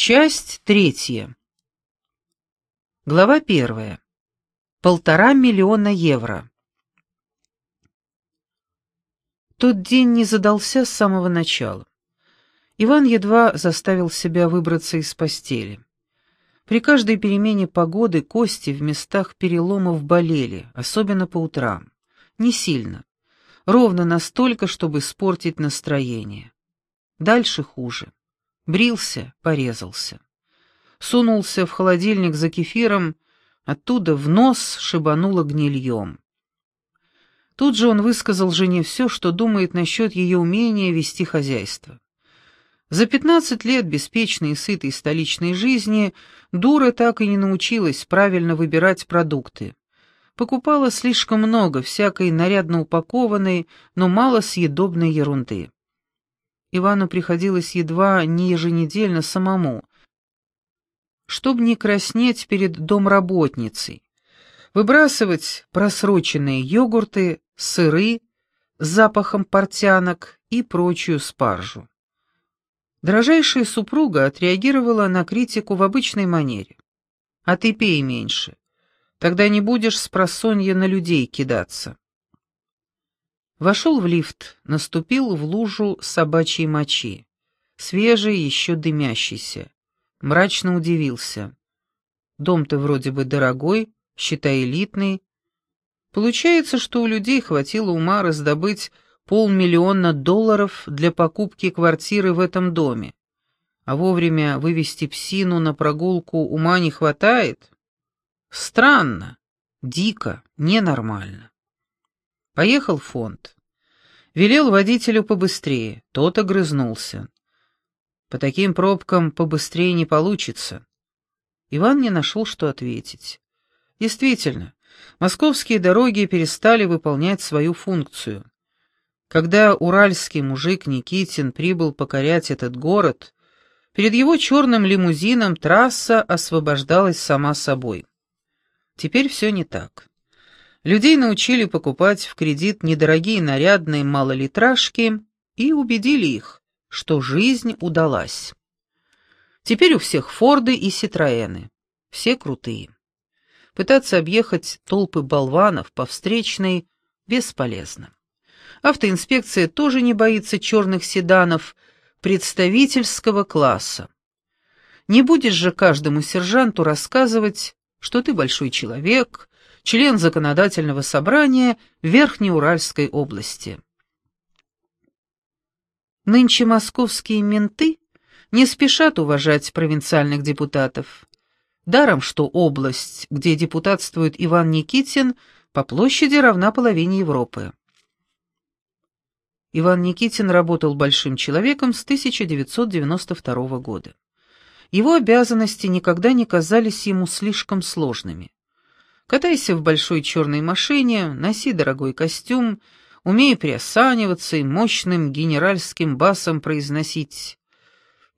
Часть третья. Глава первая. Полтора миллиона евро. Тот день не задался с самого начала. Иван едва заставил себя выбраться из постели. При каждой перемене погоды кости в местах переломов болели, особенно по утрам. Не сильно. Ровно настолько, чтобы испортить настроение. Дальше хуже. Брился, порезался. Сунулся в холодильник за кефиром, оттуда в нос шибануло гнильем. Тут же он высказал жене все, что думает насчет ее умения вести хозяйство. За пятнадцать лет беспечной и сытой столичной жизни дура так и не научилась правильно выбирать продукты. Покупала слишком много всякой нарядно упакованной, но мало съедобной ерунды. Ивану приходилось едва не еженедельно самому, чтобы не краснеть перед домработницей, выбрасывать просроченные йогурты, сыры с запахом портянок и прочую спаржу. Дорожайшая супруга отреагировала на критику в обычной манере. «А ты пей меньше, тогда не будешь с просонья на людей кидаться». Вошел в лифт, наступил в лужу собачьей мочи, свежий, еще дымящийся. Мрачно удивился. Дом-то вроде бы дорогой, считай элитный. Получается, что у людей хватило ума раздобыть полмиллиона долларов для покупки квартиры в этом доме, а вовремя вывести псину на прогулку ума не хватает? Странно, дико, ненормально. Поехал фонд. Велел водителю побыстрее, тот огрызнулся. По таким пробкам побыстрее не получится. Иван не нашел, что ответить. Действительно, московские дороги перестали выполнять свою функцию. Когда уральский мужик Никитин прибыл покорять этот город, перед его черным лимузином трасса освобождалась сама собой. Теперь все не так. Людей научили покупать в кредит недорогие нарядные малолитражки и убедили их, что жизнь удалась. Теперь у всех Форды и Ситроэны. Все крутые. Пытаться объехать толпы болванов по встречной бесполезно. Автоинспекция тоже не боится черных седанов представительского класса. Не будешь же каждому сержанту рассказывать, что ты большой человек, член законодательного собрания Верхнеуральской области. Нынче московские менты не спешат уважать провинциальных депутатов. Даром, что область, где депутатствует Иван Никитин, по площади равна половине Европы. Иван Никитин работал большим человеком с 1992 года. Его обязанности никогда не казались ему слишком сложными. Катайся в большой черной машине, носи дорогой костюм, умей приосаниваться и мощным генеральским басом произносить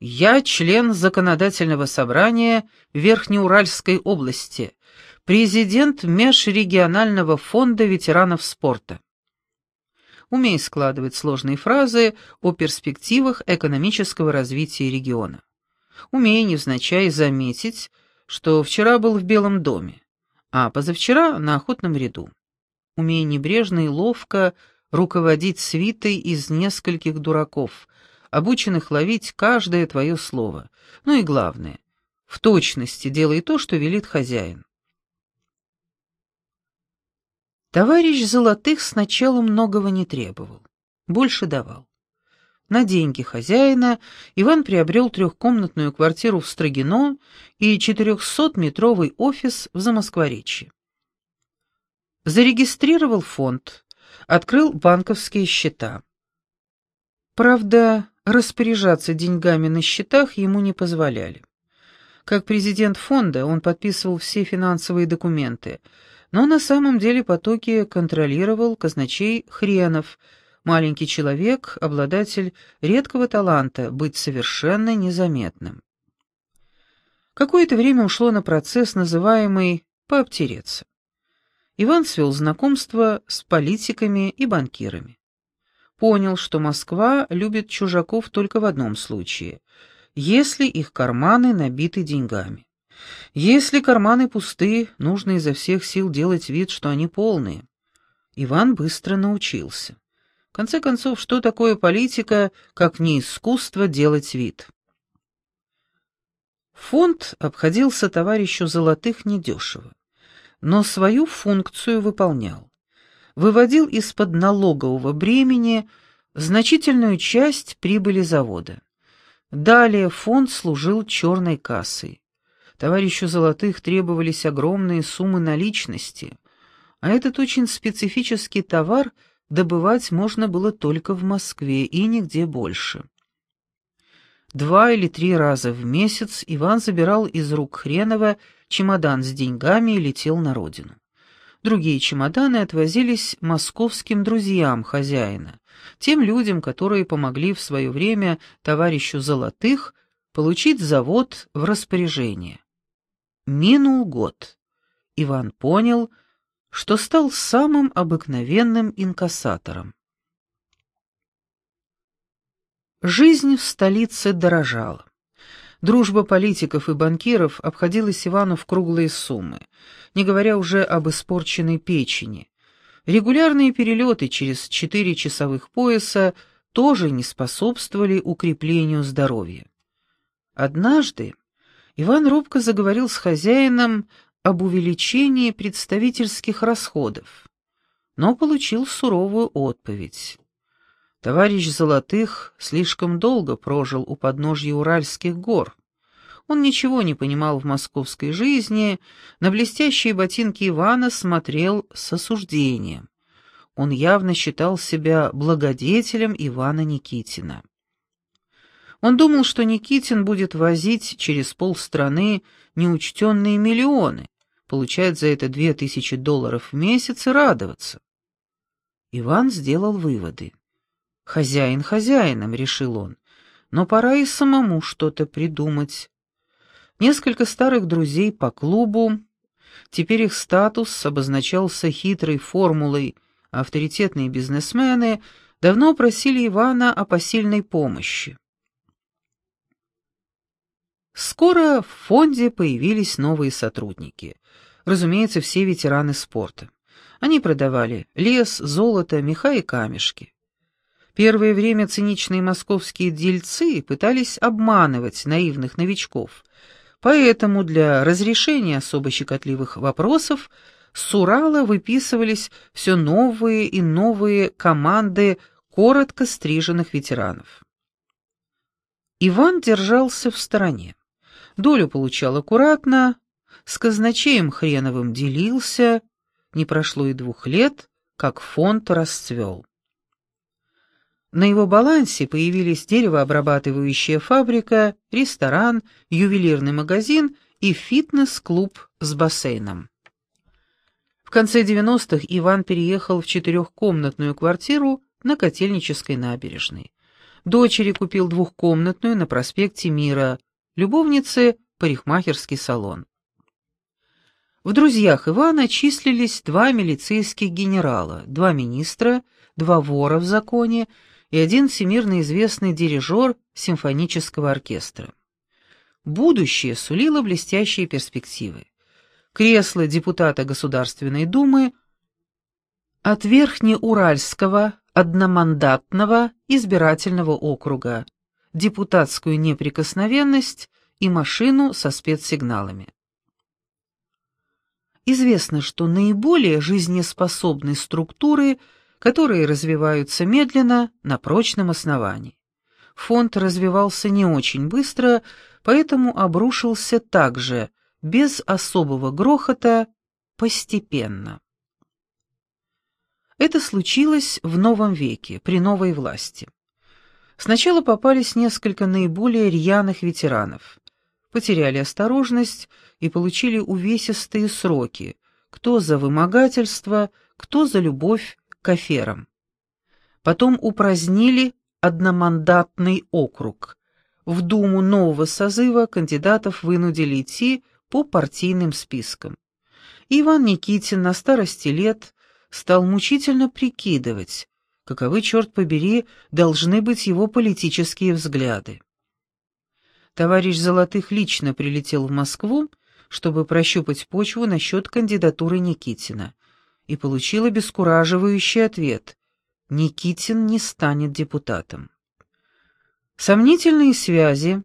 «Я член законодательного собрания Верхнеуральской области, президент Межрегионального фонда ветеранов спорта». Умей складывать сложные фразы о перспективах экономического развития региона. Умей невзначай заметить, что вчера был в Белом доме а позавчера на охотном ряду. Умея небрежно и ловко руководить свитой из нескольких дураков, обученных ловить каждое твое слово. Ну и главное, в точности делай то, что велит хозяин. Товарищ Золотых сначала многого не требовал, больше давал. На деньги хозяина Иван приобрел трехкомнатную квартиру в Строгино и 400-метровый офис в Замоскворечье. Зарегистрировал фонд, открыл банковские счета. Правда, распоряжаться деньгами на счетах ему не позволяли. Как президент фонда он подписывал все финансовые документы, но на самом деле потоки контролировал казначей Хренов – маленький человек, обладатель редкого таланта быть совершенно незаметным. Какое-то время ушло на процесс, называемый «пообтереться». Иван свел знакомство с политиками и банкирами. Понял, что Москва любит чужаков только в одном случае – если их карманы набиты деньгами. Если карманы пусты, нужно изо всех сил делать вид, что они полные. Иван быстро научился. Конце концов, что такое политика, как не искусство делать вид? Фонд обходился товарищу Золотых недешево, но свою функцию выполнял. Выводил из-под налогового бремени значительную часть прибыли завода. Далее фонд служил черной кассой. Товарищу Золотых требовались огромные суммы наличности, а этот очень специфический товар добывать можно было только в Москве и нигде больше. Два или три раза в месяц Иван забирал из рук Хренова чемодан с деньгами и летел на родину. Другие чемоданы отвозились московским друзьям хозяина, тем людям, которые помогли в свое время товарищу Золотых получить завод в распоряжение. Минул год. Иван понял, что стал самым обыкновенным инкассатором. Жизнь в столице дорожала. Дружба политиков и банкиров обходилась Ивану в круглые суммы, не говоря уже об испорченной печени. Регулярные перелеты через четыре часовых пояса тоже не способствовали укреплению здоровья. Однажды Иван робко заговорил с хозяином об увеличении представительских расходов, но получил суровую отповедь. Товарищ Золотых слишком долго прожил у подножья Уральских гор. Он ничего не понимал в московской жизни, на блестящие ботинки Ивана смотрел с осуждением. Он явно считал себя благодетелем Ивана Никитина. Он думал, что Никитин будет возить через полстраны неучтенные миллионы, получать за это две тысячи долларов в месяц и радоваться. Иван сделал выводы. «Хозяин хозяином», — решил он, — «но пора и самому что-то придумать». Несколько старых друзей по клубу, теперь их статус обозначался хитрой формулой «авторитетные бизнесмены», давно просили Ивана о посильной помощи. Скоро в фонде появились новые сотрудники. Разумеется, все ветераны спорта. Они продавали лес, золото, меха и камешки. Первое время циничные московские дельцы пытались обманывать наивных новичков, поэтому для разрешения особо щекотливых вопросов с Урала выписывались все новые и новые команды коротко стриженных ветеранов. Иван держался в стороне. Долю получал аккуратно, с казначеем Хреновым делился, не прошло и двух лет, как фонд расцвел. На его балансе появились деревообрабатывающая фабрика, ресторан, ювелирный магазин и фитнес-клуб с бассейном. В конце 90-х Иван переехал в четырехкомнатную квартиру на Котельнической набережной. Дочери купил двухкомнатную на проспекте Мира, любовнице – парикмахерский салон. В друзьях Ивана числились два милицейских генерала, два министра, два вора в законе – и один всемирно известный дирижер симфонического оркестра. Будущее сулило блестящие перспективы. Кресло депутата Государственной Думы от Верхнеуральского одномандатного избирательного округа, депутатскую неприкосновенность и машину со спецсигналами. Известно, что наиболее жизнеспособные структуры – которые развиваются медленно на прочном основании. Фонд развивался не очень быстро, поэтому обрушился также, без особого грохота, постепенно. Это случилось в новом веке, при новой власти. Сначала попались несколько наиболее рьяных ветеранов. Потеряли осторожность и получили увесистые сроки, кто за вымогательство, кто за любовь к аферам. Потом упразднили одномандатный округ. В Думу нового созыва кандидатов вынудили идти по партийным спискам. Иван Никитин на старости лет стал мучительно прикидывать, каковы, черт побери, должны быть его политические взгляды. Товарищ Золотых лично прилетел в Москву, чтобы прощупать почву насчет кандидатуры Никитина, и получил обескураживающий ответ — Никитин не станет депутатом. Сомнительные связи,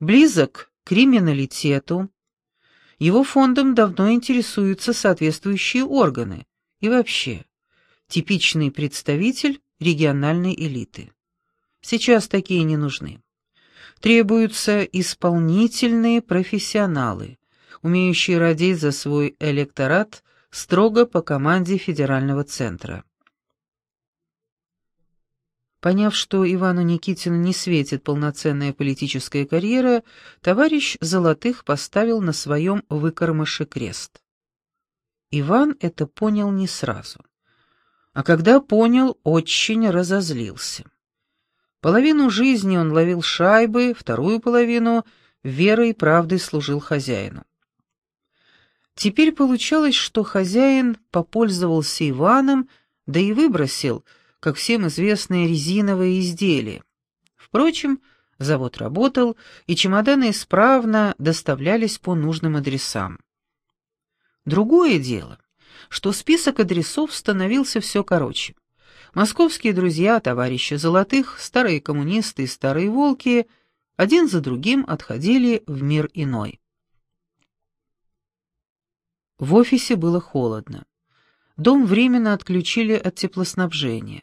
близок к криминалитету, его фондом давно интересуются соответствующие органы и вообще типичный представитель региональной элиты. Сейчас такие не нужны. Требуются исполнительные профессионалы, умеющие родить за свой электорат строго по команде федерального центра. Поняв, что Ивану Никитину не светит полноценная политическая карьера, товарищ Золотых поставил на своем выкормыше крест. Иван это понял не сразу. А когда понял, очень разозлился. Половину жизни он ловил шайбы, вторую половину верой и правдой служил хозяину. Теперь получалось, что хозяин попользовался Иваном, да и выбросил, как всем известное, резиновое изделие. Впрочем, завод работал, и чемоданы исправно доставлялись по нужным адресам. Другое дело, что список адресов становился все короче. Московские друзья, товарищи Золотых, старые коммунисты и старые волки один за другим отходили в мир иной. В офисе было холодно. Дом временно отключили от теплоснабжения.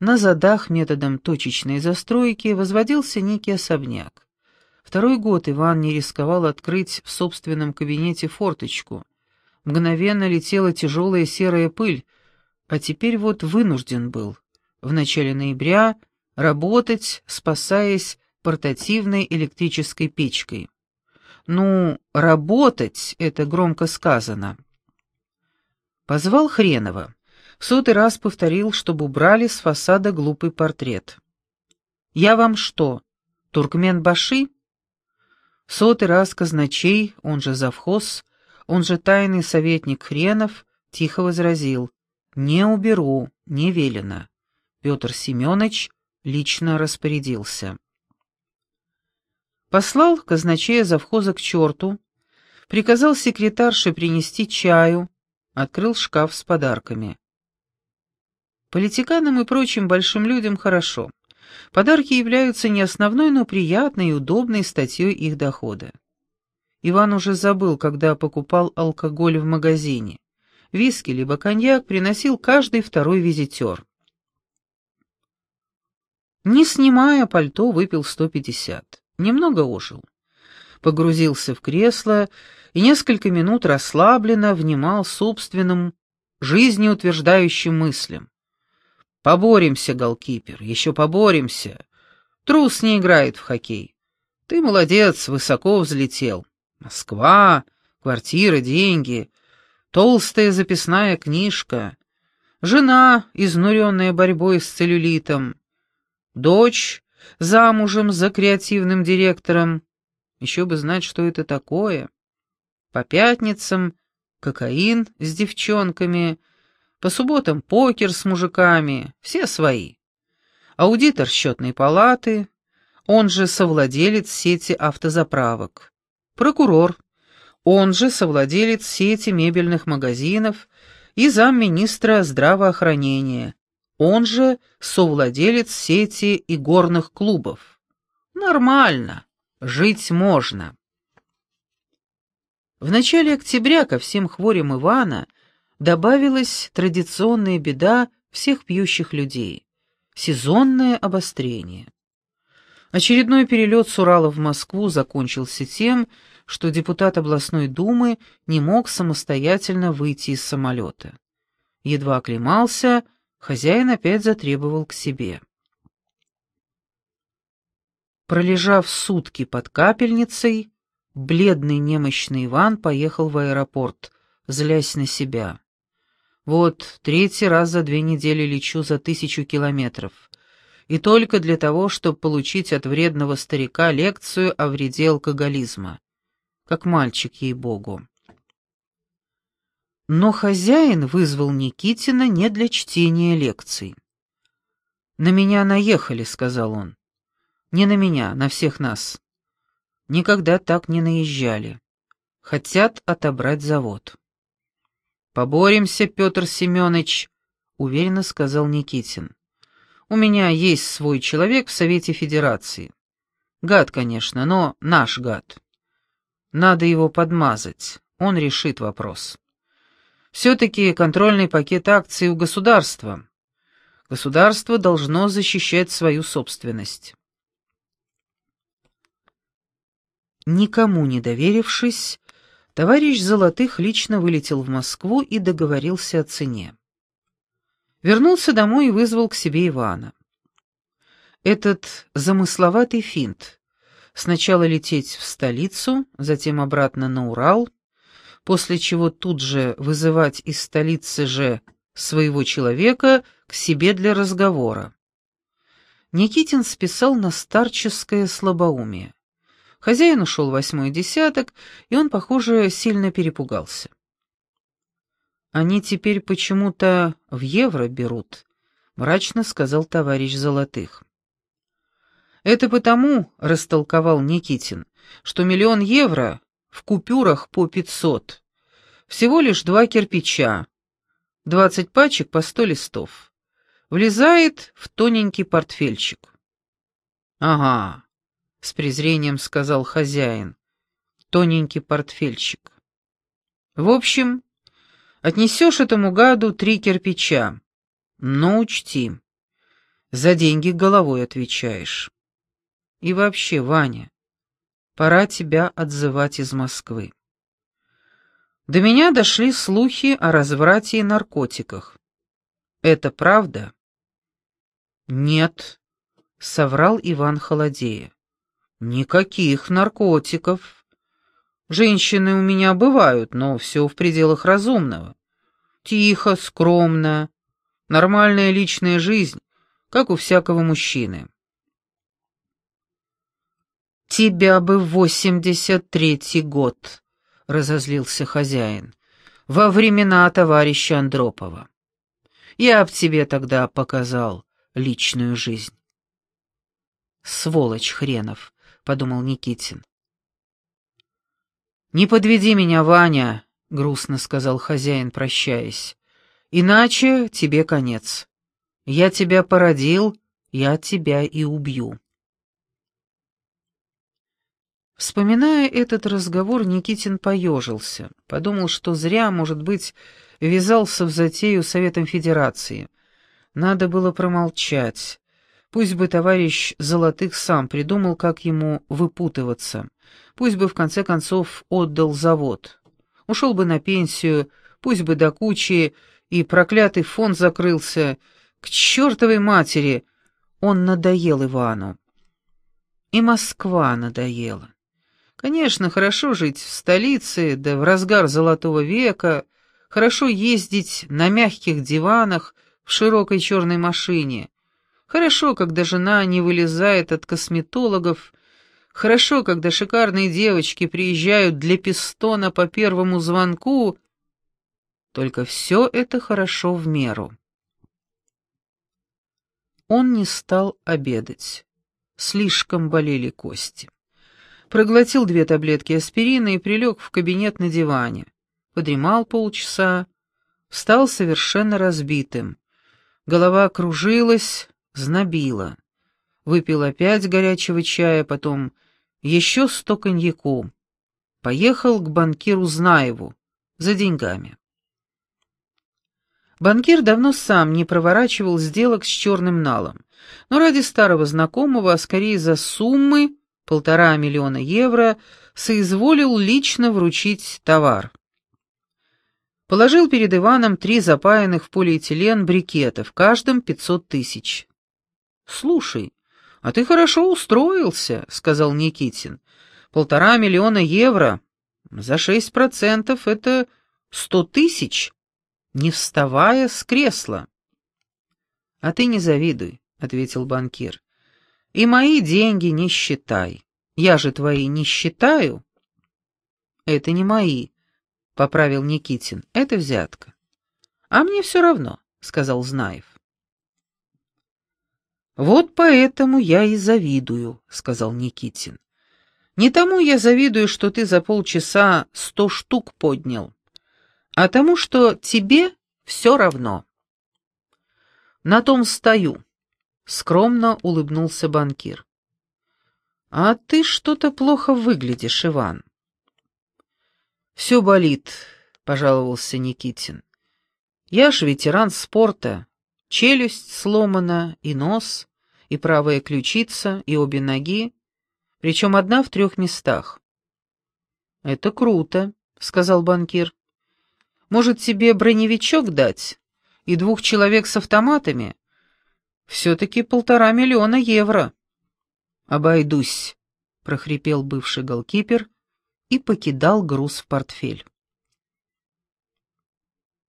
На задах методом точечной застройки возводился некий особняк. Второй год Иван не рисковал открыть в собственном кабинете форточку. Мгновенно летела тяжелая серая пыль, а теперь вот вынужден был в начале ноября работать, спасаясь портативной электрической печкой. Ну, работать — это громко сказано. Позвал Хренова. В сотый раз повторил, чтобы убрали с фасада глупый портрет. «Я вам что, Туркмен-Баши?» сотый раз казначей, он же завхоз, он же тайный советник Хренов, тихо возразил. «Не уберу, не велено». Петр Семенович лично распорядился. Послал казначея завхоза к черту, приказал секретарше принести чаю, открыл шкаф с подарками. Политиканам и прочим большим людям хорошо. Подарки являются не основной, но приятной и удобной статьей их дохода. Иван уже забыл, когда покупал алкоголь в магазине. Виски либо коньяк приносил каждый второй визитер. Не снимая пальто, выпил 150 немного ожил. Погрузился в кресло и несколько минут расслабленно внимал собственным жизнеутверждающим мыслям. «Поборемся, голкипер, еще поборемся. Трус не играет в хоккей. Ты молодец, высоко взлетел. Москва, квартира, деньги, толстая записная книжка, жена, изнуренная борьбой с целлюлитом, дочь, замужем за креативным директором. Еще бы знать, что это такое. По пятницам кокаин с девчонками, по субботам покер с мужиками, все свои. Аудитор счетной палаты, он же совладелец сети автозаправок. Прокурор, он же совладелец сети мебельных магазинов и замминистра здравоохранения он же совладелец сети и горных клубов. Нормально, жить можно. В начале октября ко всем хворям Ивана добавилась традиционная беда всех пьющих людей — сезонное обострение. Очередной перелет с Урала в Москву закончился тем, что депутат областной думы не мог самостоятельно выйти из самолета. Едва оклемался — Хозяин опять затребовал к себе. Пролежав сутки под капельницей, бледный немощный Иван поехал в аэропорт, злясь на себя. Вот, третий раз за две недели лечу за тысячу километров. И только для того, чтобы получить от вредного старика лекцию о вреде алкоголизма. Как мальчик, ей-богу. Но хозяин вызвал Никитина не для чтения лекций. «На меня наехали», — сказал он. «Не на меня, на всех нас. никогда так не наезжали. Хотят отобрать завод. «Поборемся, Петр Семенович», — уверенно сказал Никитин. «У меня есть свой человек в Совете Федерации. Гад, конечно, но наш гад. Надо его подмазать, он решит вопрос. Все-таки контрольный пакет акций у государства. Государство должно защищать свою собственность». Никому не доверившись, товарищ Золотых лично вылетел в Москву и договорился о цене. Вернулся домой и вызвал к себе Ивана. Этот замысловатый финт — сначала лететь в столицу, затем обратно на Урал, после чего тут же вызывать из столицы же своего человека к себе для разговора. Никитин списал на старческое слабоумие. Хозяин ушел восьмой десяток, и он, похоже, сильно перепугался. «Они теперь почему-то в евро берут», — мрачно сказал товарищ Золотых. «Это потому, — растолковал Никитин, — что миллион евро в купюрах по пятьсот. Всего лишь два кирпича, двадцать пачек по сто листов. Влезает в тоненький портфельчик». «Ага, — с презрением сказал хозяин. Тоненький портфельчик. «В общем, отнесешь этому гаду три кирпича. Но учти, за деньги головой отвечаешь. И вообще, Ваня, пора тебя отзывать из Москвы. До меня дошли слухи о разврате и наркотиках. Это правда?» «Нет», — соврал Иван Холодея. Никаких наркотиков. Женщины у меня бывают, но все в пределах разумного. Тихо, скромно, нормальная личная жизнь, как у всякого мужчины. «Тебя бы восемьдесят третий год», — разозлился хозяин, — «во времена товарища Андропова. Я б тебе тогда показал личную жизнь». «Сволочь хренов», — подумал Никитин. «Не подведи меня, Ваня», — грустно сказал хозяин, прощаясь. «Иначе тебе конец. Я тебя породил, я тебя и убью». Вспоминая этот разговор, Никитин поежился, подумал, что зря, может быть, ввязался в затею Советом Федерации. Надо было промолчать. Пусть бы товарищ Золотых сам придумал, как ему выпутываться. Пусть бы в конце концов отдал завод. Ушел бы на пенсию, пусть бы до кучи, и проклятый фонд закрылся. К чертовой матери! Он надоел Ивану. И Москва надоела. Конечно, хорошо жить в столице, да в разгар золотого века, хорошо ездить на мягких диванах в широкой черной машине — Хорошо, когда жена не вылезает от косметологов. Хорошо, когда шикарные девочки приезжают для пистона по первому звонку. Только все это хорошо в меру. Он не стал обедать. Слишком болели кости. Проглотил две таблетки аспирина и прилег в кабинет на диване. Подремал полчаса, встал совершенно разбитым. Голова кружилась, знобило. Выпил опять горячего чая, потом еще сто коньяку. Поехал к банкиру Знаеву за деньгами. Банкир давно сам не проворачивал сделок с черным налом, но ради старого знакомого, а скорее за суммы полтора миллиона евро, соизволил лично вручить товар. Положил перед Иваном три запаянных в полиэтилен брикета, в каждом пятьсот тысяч. «Слушай, а ты хорошо устроился», — сказал Никитин. «Полтора миллиона евро. За шесть процентов это сто тысяч, не вставая с кресла». «А ты не завидуй», — ответил банкир. «И мои деньги не считай. Я же твои не считаю». «Это не мои», — поправил Никитин. «Это взятка». «А мне все равно», — сказал Знаев. «Вот поэтому я и завидую», — сказал Никитин. Не тому я завидую, что ты за полчаса сто штук поднял, а тому, что тебе все равно. На том стою, — скромно улыбнулся банкир. А ты что-то плохо выглядишь, Иван. Все болит, — пожаловался Никитин. Я ж ветеран спорта. Челюсть сломана, и нос, и правая ключица, и обе ноги, причем одна в трех местах. «Это круто», — сказал банкир. «Может, тебе броневичок дать и двух человек с автоматами? Все-таки полтора миллиона евро». «Обойдусь», — прохрипел бывший голкипер и покидал груз в портфель.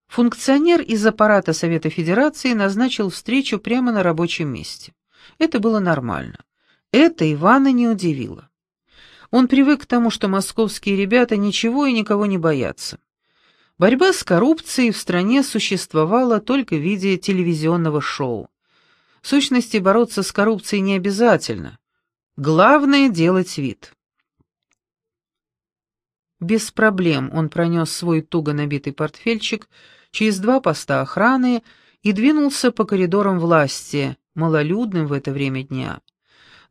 Функционер из аппарата Совета Федерации назначил встречу прямо на рабочем месте. Это было нормально. Это Ивана не удивило. Он привык к тому, что московские ребята ничего и никого не боятся. Борьба с коррупцией в стране существовала только в виде телевизионного шоу. В сущности, бороться с коррупцией не обязательно. Главное — делать вид. Без проблем он пронес свой туго набитый портфельчик через два поста охраны и двинулся по коридорам власти, малолюдным в это время дня.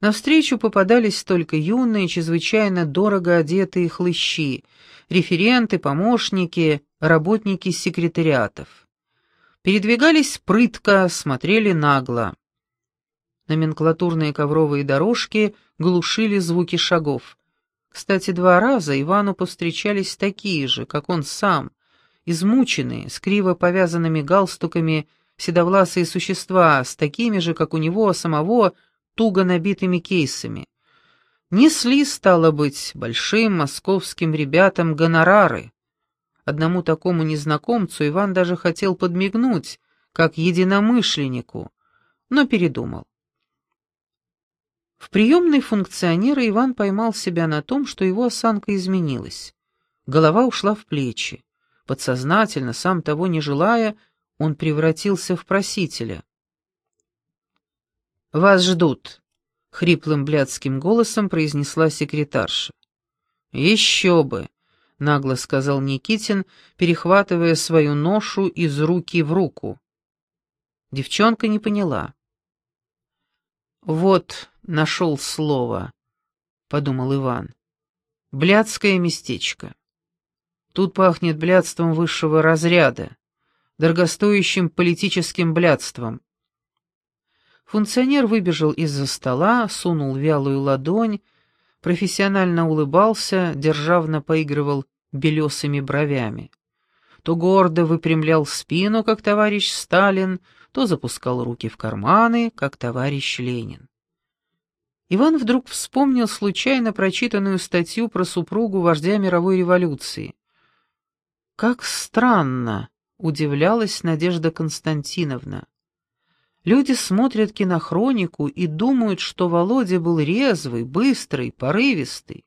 Навстречу попадались только юные, чрезвычайно дорого одетые хлыщи, референты, помощники, работники секретариатов. Передвигались прытко, смотрели нагло. Номенклатурные ковровые дорожки глушили звуки шагов. Кстати, два раза Ивану повстречались такие же, как он сам, измученные, с криво повязанными галстуками, седовласые существа, с такими же, как у него самого, туго набитыми кейсами. Несли, стало быть, большим московским ребятам гонорары. Одному такому незнакомцу Иван даже хотел подмигнуть, как единомышленнику, но передумал. В приемной функционера Иван поймал себя на том, что его осанка изменилась. Голова ушла в плечи. Подсознательно, сам того не желая, он превратился в просителя. «Вас ждут», — хриплым блядским голосом произнесла секретарша. «Еще бы», — нагло сказал Никитин, перехватывая свою ношу из руки в руку. Девчонка не поняла. «Вот, нашел слово», — подумал Иван. «Блядское местечко». Тут пахнет блядством высшего разряда, дорогостоящим политическим блядством. Функционер выбежал из-за стола, сунул вялую ладонь, профессионально улыбался, державно поигрывал белесыми бровями. То гордо выпрямлял спину, как товарищ Сталин, то запускал руки в карманы, как товарищ Ленин. Иван вдруг вспомнил случайно прочитанную статью про супругу вождя мировой революции. «Как странно!» — удивлялась Надежда Константиновна. «Люди смотрят кинохронику и думают, что Володя был резвый, быстрый, порывистый.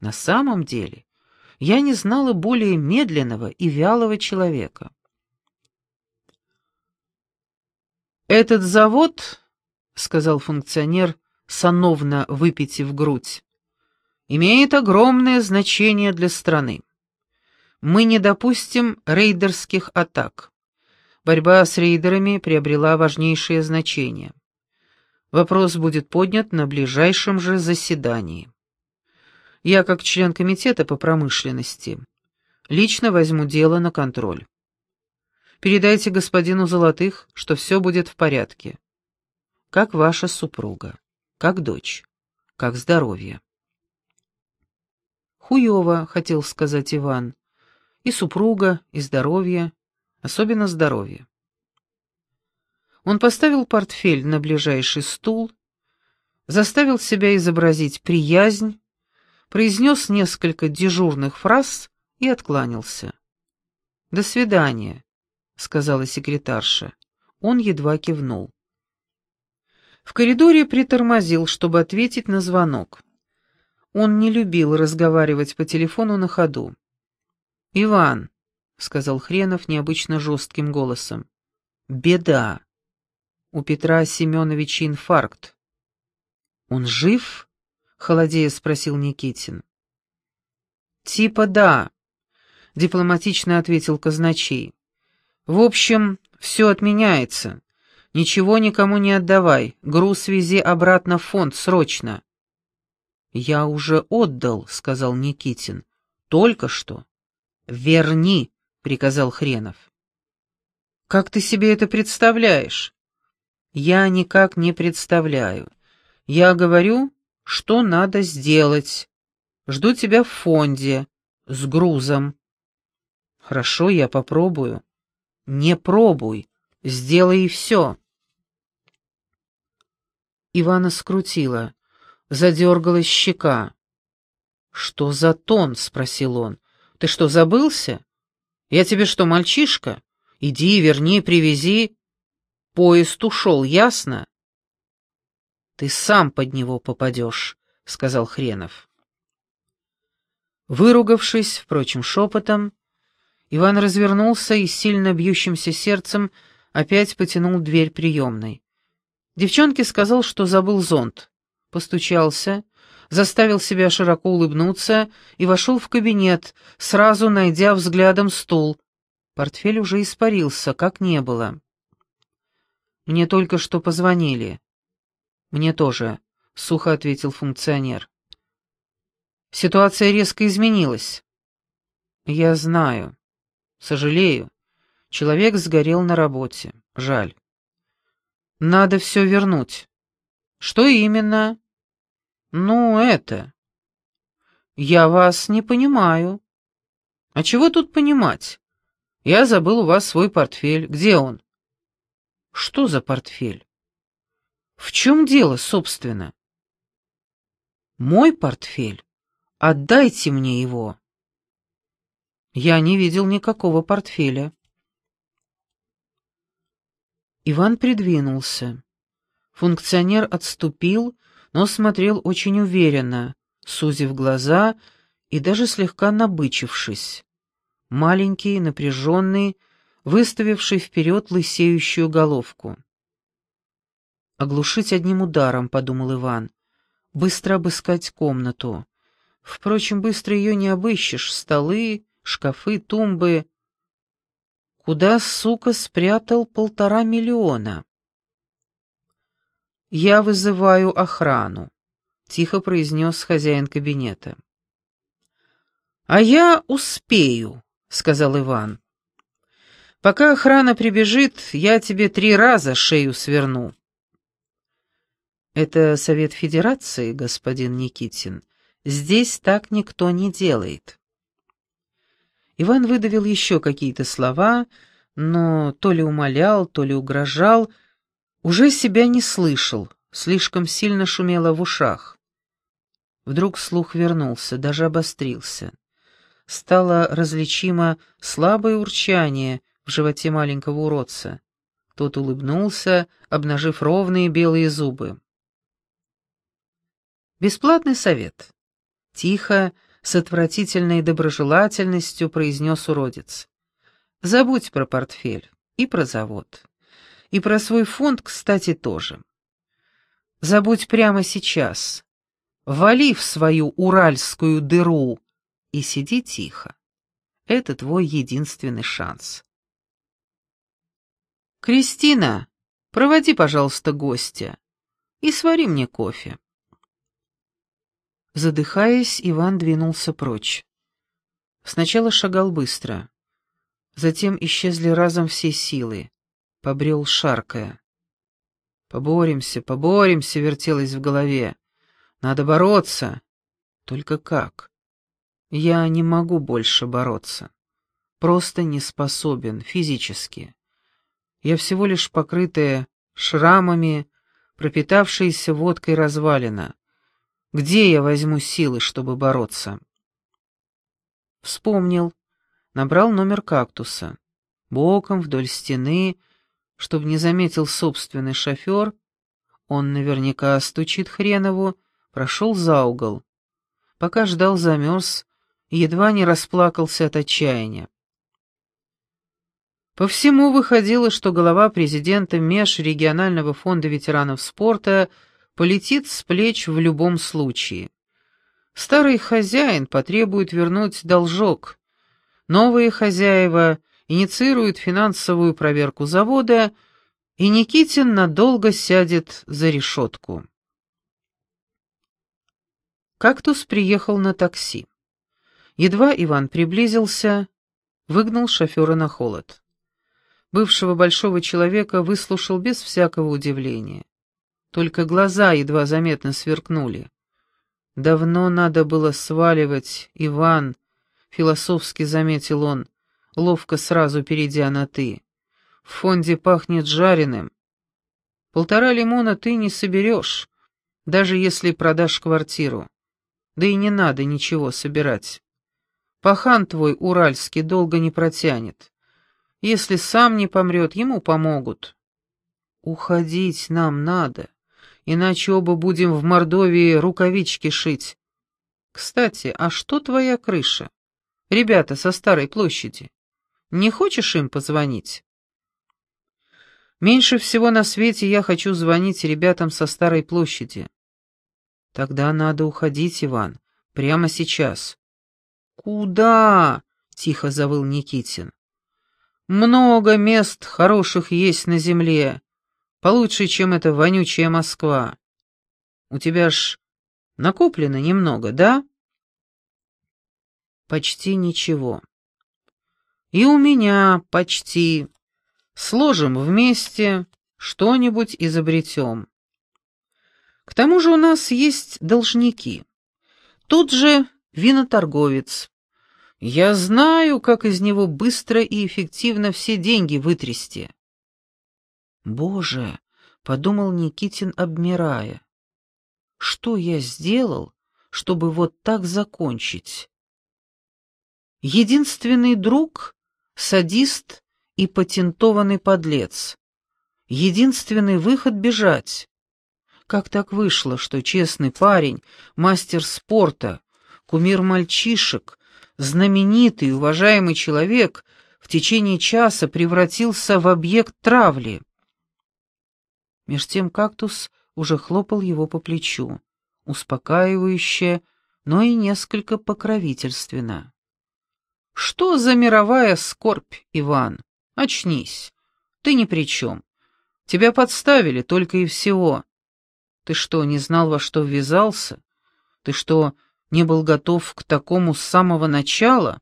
На самом деле я не знала более медленного и вялого человека». «Этот завод, — сказал функционер, сановно выпитив грудь, — имеет огромное значение для страны. Мы не допустим рейдерских атак. Борьба с рейдерами приобрела важнейшее значение. Вопрос будет поднят на ближайшем же заседании. Я, как член комитета по промышленности, лично возьму дело на контроль. Передайте господину Золотых, что все будет в порядке. Как ваша супруга, как дочь, как здоровье. Хуево, хотел сказать Иван. И супруга, и здоровье, особенно здоровье. Он поставил портфель на ближайший стул, заставил себя изобразить приязнь, произнес несколько дежурных фраз и откланялся. «До свидания», — сказала секретарша. Он едва кивнул. В коридоре притормозил, чтобы ответить на звонок. Он не любил разговаривать по телефону на ходу. «Иван», — сказал Хренов необычно жестким голосом, — «беда. У Петра Семеновича инфаркт». «Он жив?» — холодея спросил Никитин. Типа да, дипломатично ответил казначей. В общем, все отменяется. Ничего никому не отдавай. Груз вези обратно в фонд срочно. Я уже отдал, сказал Никитин. Только что. Верни, приказал Хренов. Как ты себе это представляешь? Я никак не представляю. Я говорю, что надо сделать. Жду тебя в фонде с грузом. Хорошо, я попробую. Не пробуй, сделай и все. Ивана скрутила, задергалась щека. «Что за тон?» — спросил он. «Ты что, забылся? Я тебе что, мальчишка? Иди, верни, привези. Поезд ушел, ясно?» «Ты сам под него попадешь», — сказал Хренов. Выругавшись, впрочем, шепотом, Иван развернулся и сильно бьющимся сердцем опять потянул дверь приемной. Девчонке сказал, что забыл зонт. Постучался, заставил себя широко улыбнуться и вошел в кабинет, сразу найдя взглядом стул. Портфель уже испарился, как не было. «Мне только что позвонили». «Мне тоже», — сухо ответил функционер. «Ситуация резко изменилась». «Я знаю. Сожалею. Человек сгорел на работе. Жаль. Надо все вернуть. Что именно? Ну, это. Я вас не понимаю. А чего тут понимать? Я забыл у вас свой портфель. Где он? Что за портфель? В чем дело, собственно? Мой портфель? Отдайте мне его. Я не видел никакого портфеля. Иван придвинулся. Функционер отступил, но смотрел очень уверенно, сузив глаза и даже слегка набычившись. Маленький, напряженный, выставивший вперед лысеющую головку. «Оглушить одним ударом», — подумал Иван. «Быстро обыскать комнату. Впрочем, быстро ее не обыщешь. Столы, шкафы, тумбы. Куда, сука, спрятал полтора миллиона? «Я вызываю охрану», — тихо произнес хозяин кабинета. «А я успею», — сказал Иван. «Пока охрана прибежит, я тебе три раза шею сверну». «Это Совет Федерации, господин Никитин. Здесь так никто не делает». Иван выдавил еще какие-то слова, но то ли умолял, то ли угрожал, уже себя не слышал, слишком сильно шумело в ушах. Вдруг слух вернулся, даже обострился. Стало различимо слабое урчание в животе маленького уродца. Тот улыбнулся, обнажив ровные белые зубы. Бесплатный совет. Тихо, с отвратительной доброжелательностью произнес уродец. «Забудь про портфель и про завод. И про свой фонд, кстати, тоже. Забудь прямо сейчас. Вали в свою уральскую дыру и сиди тихо. Это твой единственный шанс». «Кристина, проводи, пожалуйста, гостя и свари мне кофе». Задыхаясь, Иван двинулся прочь. Сначала шагал быстро. Затем исчезли разом все силы. Побрел шаркая. «Поборемся, поборемся», — вертелось в голове. «Надо бороться». Только как? Я не могу больше бороться. Просто не способен физически. Я всего лишь покрытая шрамами, пропитавшаяся водкой развалина. Где я возьму силы, чтобы бороться? Вспомнил. Набрал номер кактуса. Боком, вдоль стены, чтобы не заметил собственный шофер. Он наверняка стучит хренову, прошел за угол. Пока ждал, замерз, едва не расплакался от отчаяния. По всему выходило, что глава президента Межрегионального фонда ветеранов спорта — полетит с плеч в любом случае. Старый хозяин потребует вернуть должок. Новые хозяева инициируют финансовую проверку завода, и Никитин надолго сядет за решетку. Кактус приехал на такси. Едва Иван приблизился, выгнал шофера на холод. Бывшего большого человека выслушал без всякого удивления. Только глаза едва заметно сверкнули. «Давно надо было сваливать, Иван», — философски заметил он, ловко сразу перейдя на «ты». «В фонде пахнет жареным. Полтора лимона ты не соберешь, даже если продашь квартиру. Да и не надо ничего собирать. Пахан твой уральский долго не протянет. Если сам не помрет, ему помогут. Уходить нам надо, иначе оба будем в Мордовии рукавички шить. Кстати, а что твоя крыша? Ребята со Старой площади. Не хочешь им позвонить? Меньше всего на свете я хочу звонить ребятам со Старой площади. Тогда надо уходить, Иван, прямо сейчас. «Куда?» — тихо завыл Никитин. «Много мест хороших есть на земле, получше, чем эта вонючая Москва. У тебя ж накоплено немного, да?» «Почти ничего». «И у меня почти. Сложим вместе, что-нибудь изобретем. К тому же у нас есть должники. Тут же виноторговец. Я знаю, как из него быстро и эффективно все деньги вытрясти. Боже, подумал Никитин, обмирая. Что я сделал, чтобы вот так закончить? Единственный друг — садист и патентованный подлец. Единственный выход — бежать. Как так вышло, что честный парень, мастер спорта, кумир мальчишек, знаменитый и уважаемый человек в течение часа превратился в объект травли. Меж тем кактус уже хлопал его по плечу, успокаивающе, но и несколько покровительственно. «Что за мировая скорбь, Иван? Очнись. Ты ни при чем. Тебя подставили только и всего. Ты что, не знал, во что ввязался? Ты что, не был готов к такому с самого начала?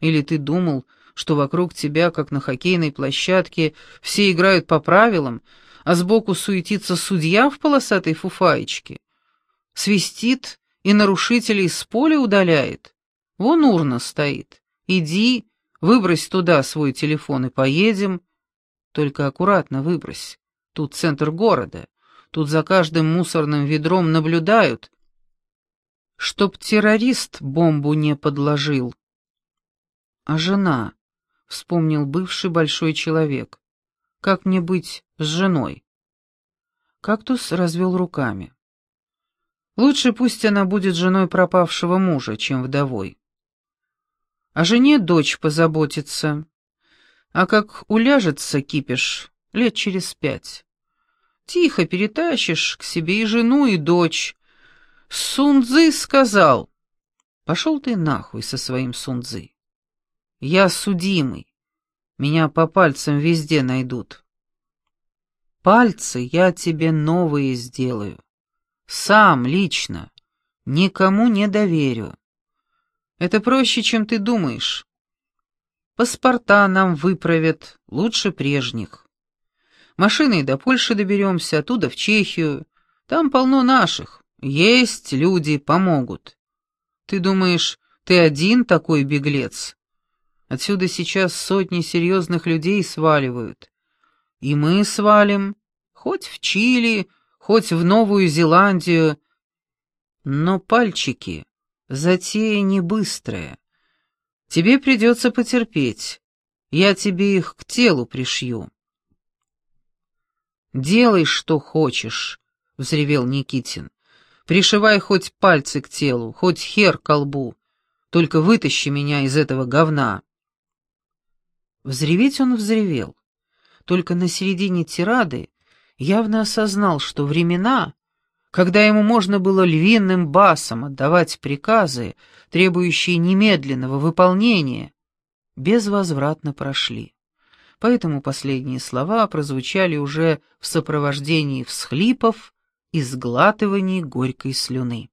Или ты думал, что вокруг тебя, как на хоккейной площадке, все играют по правилам, а сбоку суетится судья в полосатой фуфаечке? Свистит и нарушителей с поля удаляет? Вон урна стоит. Иди, выбрось туда свой телефон и поедем. Только аккуратно выбрось. Тут центр города. Тут за каждым мусорным ведром наблюдают, чтоб террорист бомбу не подложил. А жена, — вспомнил бывший большой человек, — как мне быть с женой? Кактус развел руками. Лучше пусть она будет женой пропавшего мужа, чем вдовой. О жене дочь позаботится, а как уляжется кипиш лет через пять. Тихо перетащишь к себе и жену, и дочь, Сунзы сказал. Пошел ты нахуй со своим Сунзы. Я судимый. Меня по пальцам везде найдут. Пальцы я тебе новые сделаю. Сам, лично. Никому не доверю. Это проще, чем ты думаешь. Паспорта нам выправят лучше прежних. Машиной до Польши доберемся, оттуда в Чехию. Там полно наших. Есть люди, помогут. Ты думаешь, ты один такой беглец? Отсюда сейчас сотни серьезных людей сваливают. И мы свалим, хоть в Чили, хоть в Новую Зеландию. Но пальчики, затея не быстрая. Тебе придется потерпеть. Я тебе их к телу пришью. «Делай, что хочешь», — взревел Никитин. Пришивай хоть пальцы к телу, хоть хер к лбу. Только вытащи меня из этого говна. Взреветь он взревел. Только на середине тирады явно осознал, что времена, когда ему можно было львиным басом отдавать приказы, требующие немедленного выполнения, безвозвратно прошли. Поэтому последние слова прозвучали уже в сопровождении всхлипов и сглатываний горькой слюны.